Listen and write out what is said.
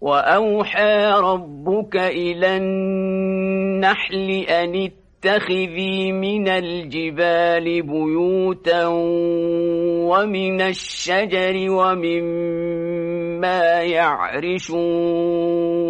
وأوحى ربك إلى النحل أن اتخذي من الجبال بيوتا ومن الشجر ومما يعرشون.